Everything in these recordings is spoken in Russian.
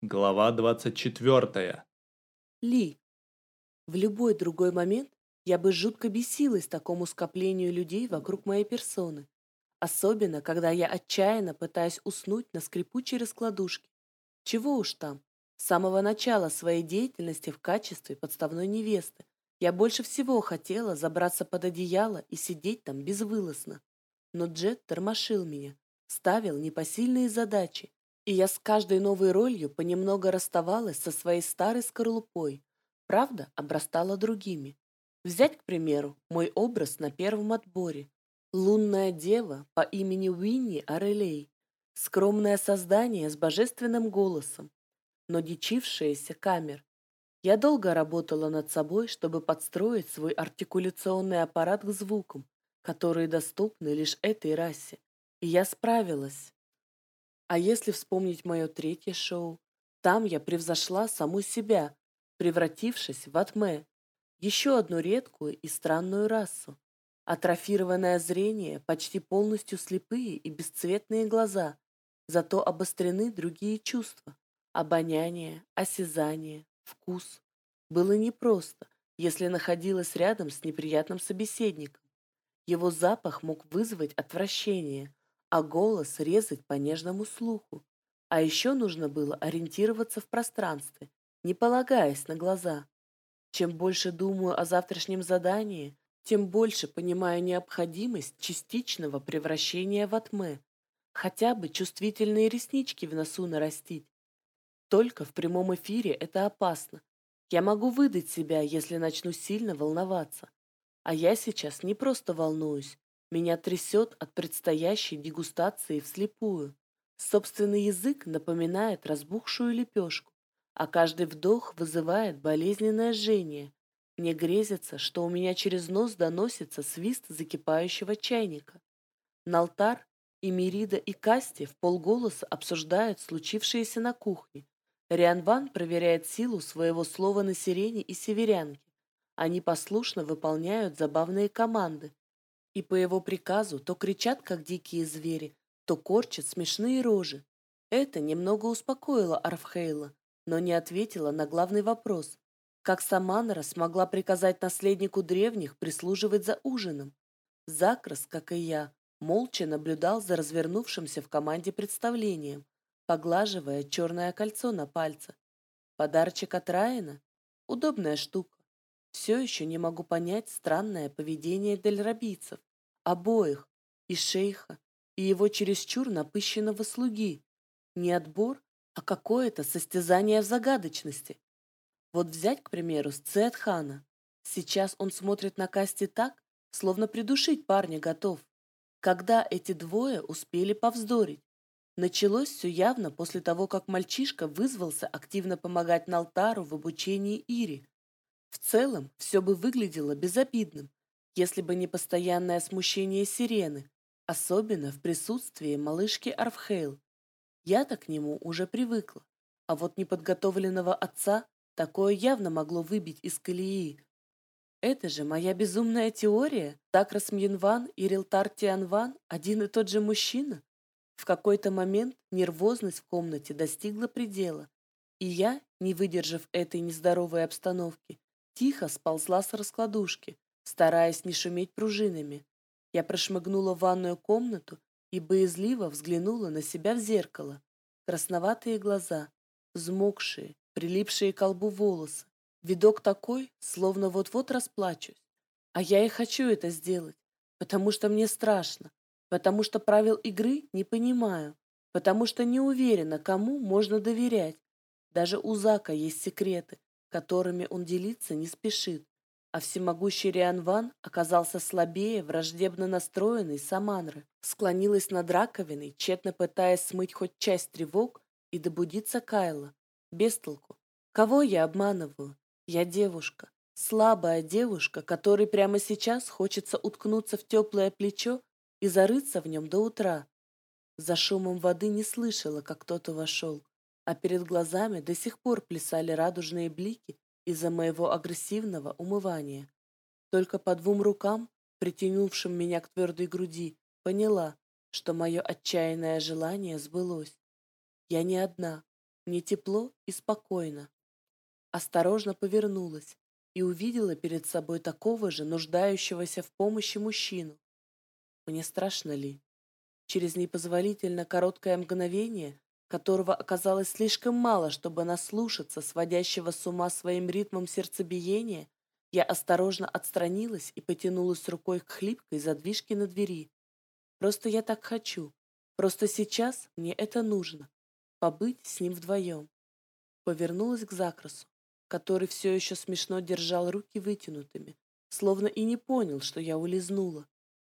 Глава 24. Ли. В любой другой момент я бы жутко бесилась такому скоплению людей вокруг моей персоны. Особенно, когда я отчаянно пытаюсь уснуть на скрипучей раскладушке. Чего уж там. С самого начала своей деятельности в качестве подставной невесты я больше всего хотела забраться под одеяло и сидеть там безвылазно. Но Джет тормошил меня, ставил непосильные задачи, и я с каждой новой ролью понемногу расставалась со своей старой скорлупой. Правда, обрастала другими. Взять, к примеру, мой образ на первом отборе. Лунная дева по имени Уинни Орелей. Скромное создание с божественным голосом, но дичившаяся камер. Я долго работала над собой, чтобы подстроить свой артикуляционный аппарат к звукам, которые доступны лишь этой расе. И я справилась. А если вспомнить мое третье шоу, там я превзошла саму себя, превратившись в Атме, еще одну редкую и странную расу. Атрофированное зрение, почти полностью слепые и бесцветные глаза, зато обострены другие чувства – обоняние, осязание, вкус. Было непросто, если находилась рядом с неприятным собеседником. Его запах мог вызвать отвращение, а голос резать по нежному слуху. А еще нужно было ориентироваться в пространстве, не полагаясь на глаза. Чем больше думаю о завтрашнем задании, тем больше понимаю необходимость частичного превращения в атме. Хотя бы чувствительные реснички в носу нарастить. Только в прямом эфире это опасно. Я могу выдать себя, если начну сильно волноваться. А я сейчас не просто волнуюсь, меня трясет от предстоящей дегустации вслепую. Собственный язык напоминает разбухшую лепешку, а каждый вдох вызывает болезненное жжение. Мне грезится, что у меня через нос доносится свист закипающего чайника. Налтар и Мирида и Касти в полголоса обсуждают случившееся на кухне. Рианван проверяет силу своего слова на сирене и северянке. Они послушно выполняют забавные команды, и по его приказу то кричат, как дикие звери, то корчат смешные рожи. Это немного успокоило Арфхейла, но не ответило на главный вопрос. Как Саманра смогла приказать наследнику древних прислуживать за ужином? Закрас, как и я, молча наблюдал за развернувшимся в команде представлением, поглаживая черное кольцо на пальце. Подарочек от Райана? Удобная штука. Все еще не могу понять странное поведение дельрабийцев обоих, и шейха, и его чересчур напыщенного слуги. Не отбор, а какое-то состязание в загадочности. Вот взять, к примеру, Сцетхана. Сейчас он смотрит на Касти так, словно придушить парня готов. Когда эти двое успели повздорить? Началось все явно после того, как мальчишка вызвался активно помогать Налтару в обучении Ири. В целом, все бы выглядело безобидным, если бы не постоянное смущение сирены, особенно в присутствии малышки Арфхейл. Я-то к нему уже привыкла, а вот неподготовленного отца такое явно могло выбить из колеи. Это же моя безумная теория. Такрас Мьенван и Рилтар Тианван один и тот же мужчина. В какой-то момент нервозность в комнате достигла предела, и я, не выдержав этой нездоровой обстановки, тихо сползла с раскладушки, стараясь не шуметь пружинами. Я прошмыгнула в ванную комнату и боязливо взглянула на себя в зеркало. Красноватые глаза, взмокшие, прилипшие к колбу волосы. Видок такой, словно вот-вот расплачусь. А я и хочу это сделать, потому что мне страшно, потому что правил игры не понимаю, потому что не уверена, кому можно доверять. Даже у Зака есть секреты, которыми он делиться не спешит а всемогущий Рианван оказался слабее враждебно настроенной Саманры. Склонилась над раковиной, тщетно пытаясь смыть хоть часть тревог и добудиться Кайла. Без толку. Кого я обманываю? Я девушка. Слабая девушка, которой прямо сейчас хочется уткнуться в теплое плечо и зарыться в нем до утра. За шумом воды не слышала, как кто-то вошел, а перед глазами до сих пор плясали радужные блики из-за моего агрессивного умывания. Только по двум рукам, притянувшим меня к твердой груди, поняла, что мое отчаянное желание сбылось. Я не одна. Мне тепло и спокойно. Осторожно повернулась и увидела перед собой такого же нуждающегося в помощи мужчину. Мне страшно ли? Через непозволительно короткое мгновение, которого оказалось слишком мало, чтобы наслушаться сводящего с ума своим ритмом сердцебиения, я осторожно отстранилась и потянулась рукой к хлипкой задвижке на двери. Просто я так хочу. Просто сейчас мне это нужно. Побыть с ним вдвоем. Повернулась к Закрасу, который все еще смешно держал руки вытянутыми, словно и не понял, что я улизнула.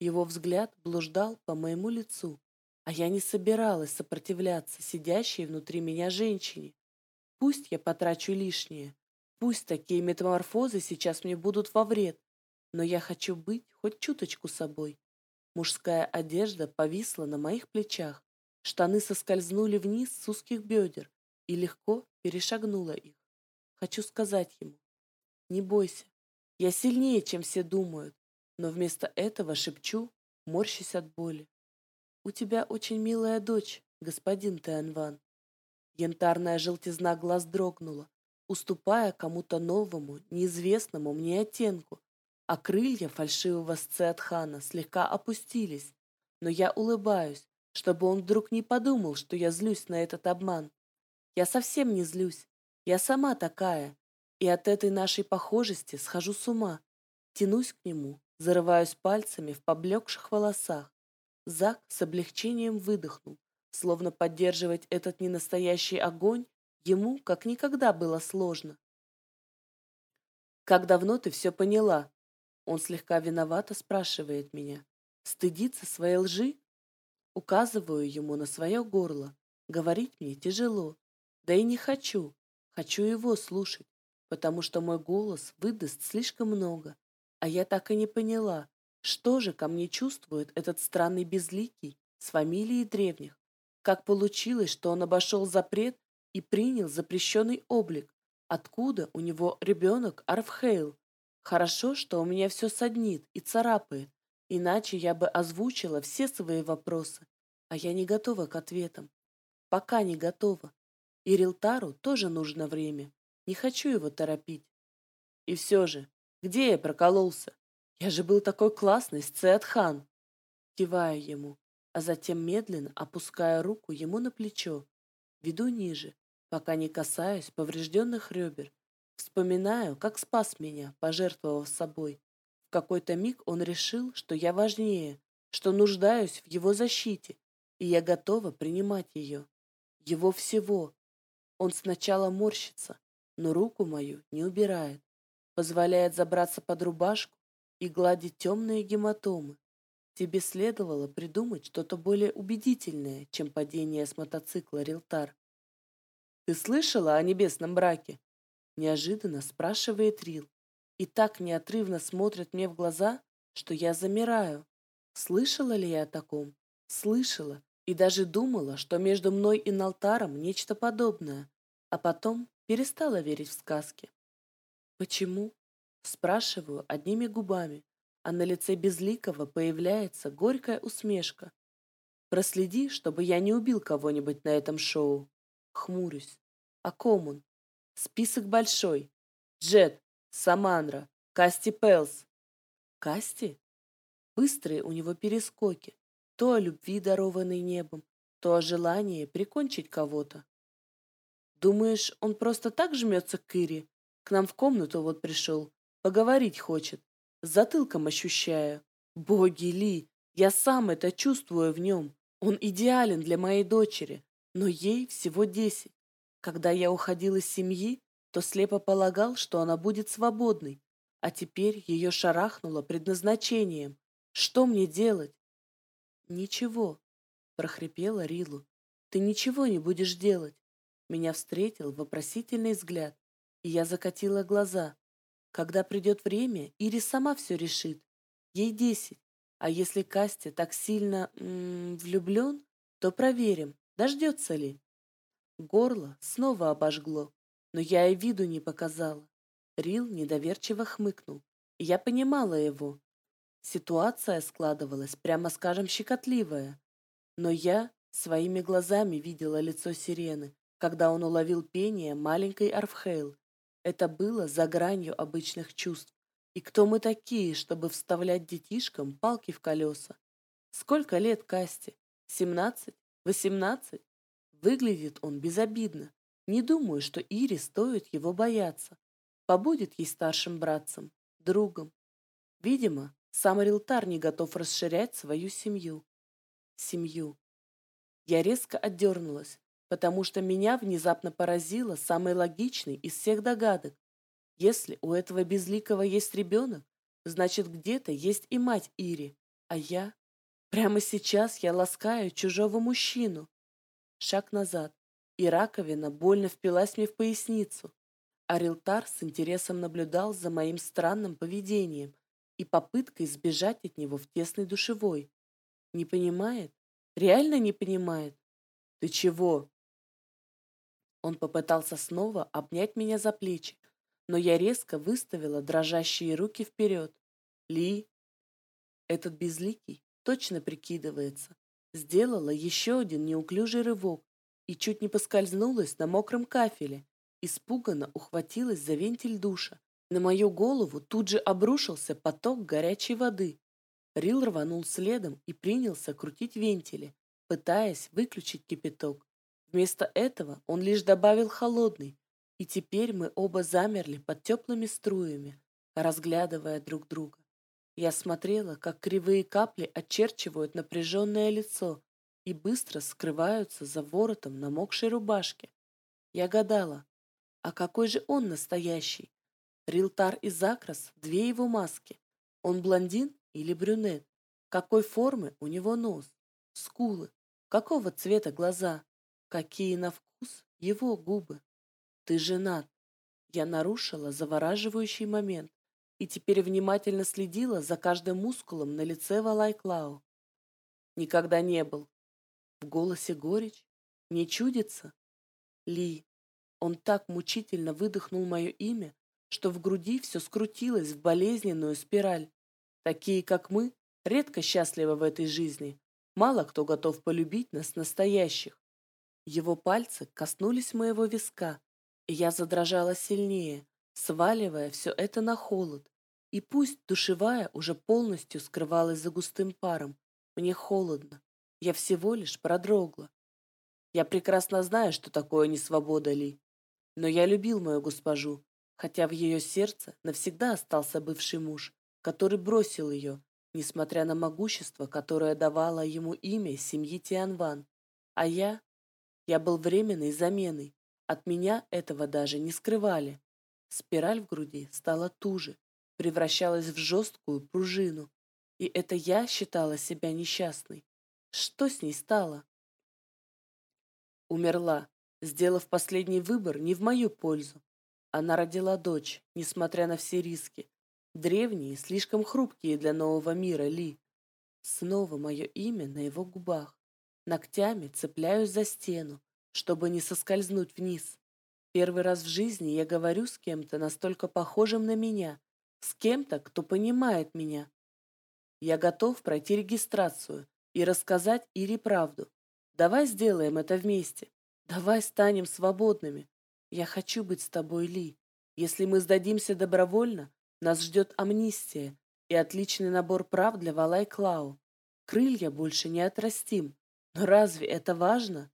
Его взгляд блуждал по моему лицу, а я не собиралась сопротивляться сидящей внутри меня женщине. Пусть я потрачу лишнее, Пусть такие метаморфозы сейчас мне будут во вред, но я хочу быть хоть чуточку собой. Мужская одежда повисла на моих плечах, штаны соскользнули вниз с узких бедер и легко перешагнула их. Хочу сказать ему, не бойся, я сильнее, чем все думают, но вместо этого шепчу, морщись от боли. У тебя очень милая дочь, господин Тянван. Янтарная желтизна глаз дрогнула, уступая кому-то новому, неизвестному мне оттенку, а крылья фальшивого сцеатхана слегка опустились, но я улыбаюсь, чтобы он вдруг не подумал, что я злюсь на этот обман. Я совсем не злюсь, я сама такая, и от этой нашей похожести схожу с ума. Тянусь к нему, зарываюсь пальцами в поблекших волосах. Зак с облегчением выдохнул, словно поддерживать этот ненастоящий огонь Ему как никогда было сложно. «Как давно ты все поняла?» Он слегка виновато спрашивает меня. «Стыдиться своей лжи?» Указываю ему на свое горло. Говорить мне тяжело. Да и не хочу. Хочу его слушать, потому что мой голос выдаст слишком много. А я так и не поняла, что же ко мне чувствует этот странный безликий с фамилией древних. Как получилось, что он обошел запрет и принял запрещенный облик. Откуда у него ребенок Арфхейл? Хорошо, что у меня все саднит и царапает, иначе я бы озвучила все свои вопросы, а я не готова к ответам. Пока не готова. И Рилтару тоже нужно время. Не хочу его торопить. И все же, где я прокололся? Я же был такой классный с Циатхан. Киваю ему, а затем медленно опуская руку ему на плечо. Веду ниже, пока не касаюсь поврежденных ребер. Вспоминаю, как спас меня, пожертвовав собой. В какой-то миг он решил, что я важнее, что нуждаюсь в его защите, и я готова принимать ее. Его всего. Он сначала морщится, но руку мою не убирает, позволяет забраться под рубашку и гладить темные гематомы. Тебе следовало придумать что-то более убедительное, чем падение с мотоцикла Рилтар. «Ты слышала о небесном браке?» Неожиданно спрашивает Рил. И так неотрывно смотрит мне в глаза, что я замираю. Слышала ли я о таком? Слышала. И даже думала, что между мной и Налтаром нечто подобное. А потом перестала верить в сказки. «Почему?» Спрашиваю одними губами, а на лице Безликого появляется горькая усмешка. «Проследи, чтобы я не убил кого-нибудь на этом шоу». Хмурюсь. А ком он? Список большой. Джет, Самандра, Касти Пелс. Касти? Быстрые у него перескоки. То о любви, дарованной небом, то о желании прикончить кого-то. Думаешь, он просто так жмется к Ире? К нам в комнату вот пришел. Поговорить хочет. С затылком ощущаю. Боги Ли, я сам это чувствую в нем. Он идеален для моей дочери, но ей всего десять. Когда я уходил из семьи, то слепо полагал, что она будет свободной, а теперь ее шарахнуло предназначением. Что мне делать? Ничего, прохрипела Рилу. Ты ничего не будешь делать. Меня встретил вопросительный взгляд, и я закатила глаза. Когда придет время, Ири сама все решит. Ей десять. А если Кастя так сильно м -м, влюблен, то проверим, дождется ли. Горло снова обожгло, но я и виду не показала. Рил недоверчиво хмыкнул, я понимала его. Ситуация складывалась, прямо скажем, щекотливая. Но я своими глазами видела лицо сирены, когда он уловил пение маленькой Арфхейл. Это было за гранью обычных чувств. И кто мы такие, чтобы вставлять детишкам палки в колеса? Сколько лет Касте? Семнадцать? Восемнадцать? Выглядит он безобидно. Не думаю, что Ире стоит его бояться. Побудет ей старшим братцем, другом. Видимо, сам Рилтар не готов расширять свою семью. Семью. Я резко отдернулась, потому что меня внезапно поразило самый логичный из всех догадок. Если у этого безликого есть ребенок, значит где-то есть и мать Ири, а я... Прямо сейчас я ласкаю чужого мужчину. Шаг назад, и раковина больно впилась мне в поясницу. Арилтар с интересом наблюдал за моим странным поведением и попыткой сбежать от него в тесной душевой. Не понимает? Реально не понимает? Ты чего? Он попытался снова обнять меня за плечи, но я резко выставила дрожащие руки вперед. Ли, этот безликий точно прикидывается. Сделала еще один неуклюжий рывок и чуть не поскользнулась на мокром кафеле. Испуганно ухватилась за вентиль душа. На мою голову тут же обрушился поток горячей воды. Рил рванул следом и принялся крутить вентили, пытаясь выключить кипяток. Вместо этого он лишь добавил холодный, и теперь мы оба замерли под теплыми струями, разглядывая друг друга. Я смотрела, как кривые капли очерчивают напряженное лицо и быстро скрываются за воротом намокшей рубашки. Я гадала, а какой же он настоящий? Рилтар и Закрас – две его маски. Он блондин или брюнет? Какой формы у него нос? Скулы? Какого цвета глаза? Какие на вкус его губы? Ты женат. Я нарушила завораживающий момент и теперь внимательно следила за каждым мускулом на лице Валайклау. Никогда не был. В голосе горечь. Не чудится? Ли. Он так мучительно выдохнул мое имя, что в груди все скрутилось в болезненную спираль. Такие, как мы, редко счастливы в этой жизни. Мало кто готов полюбить нас настоящих. Его пальцы коснулись моего виска, и я задрожала сильнее, сваливая все это на холод. И пусть душевая уже полностью скрывалась за густым паром, мне холодно. Я всего лишь продрогла. Я прекрасно знаю, что такое несвобода Ли. Но я любил мою госпожу, хотя в ее сердце навсегда остался бывший муж, который бросил ее, несмотря на могущество, которое давало ему имя семьи Тианван. А я... Я был временной заменой, от меня этого даже не скрывали. Спираль в груди стала туже, превращалась в жесткую пружину. И это я считала себя несчастной. Что с ней стало? Умерла, сделав последний выбор не в мою пользу. Она родила дочь, несмотря на все риски. Древние, слишком хрупкие для нового мира Ли. Снова мое имя на его губах. Ногтями цепляюсь за стену, чтобы не соскользнуть вниз. Первый раз в жизни я говорю с кем-то настолько похожим на меня, с кем-то, кто понимает меня. Я готов пройти регистрацию и рассказать Ире правду. Давай сделаем это вместе. Давай станем свободными. Я хочу быть с тобой, Ли. Если мы сдадимся добровольно, нас ждет амнистия и отличный набор прав для Валай Клау. Крылья больше не отрастим. Но разве это важно?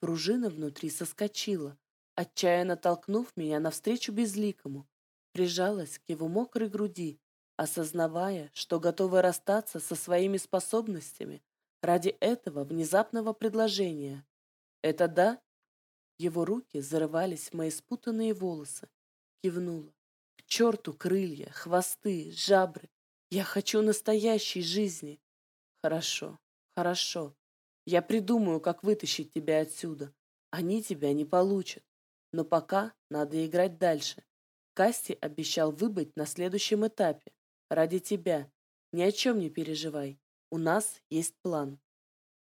Пружина внутри соскочила, отчаянно толкнув меня навстречу безликому, прижалась к его мокрой груди, осознавая, что готова расстаться со своими способностями ради этого внезапного предложения. Это да? Его руки зарывались в мои спутанные волосы. Кивнула. К черту крылья, хвосты, жабры. Я хочу настоящей жизни. Хорошо, хорошо. Я придумаю, как вытащить тебя отсюда. Они тебя не получат. Но пока надо играть дальше. Касти обещал выбыть на следующем этапе. Ради тебя. Ни о чем не переживай. У нас есть план.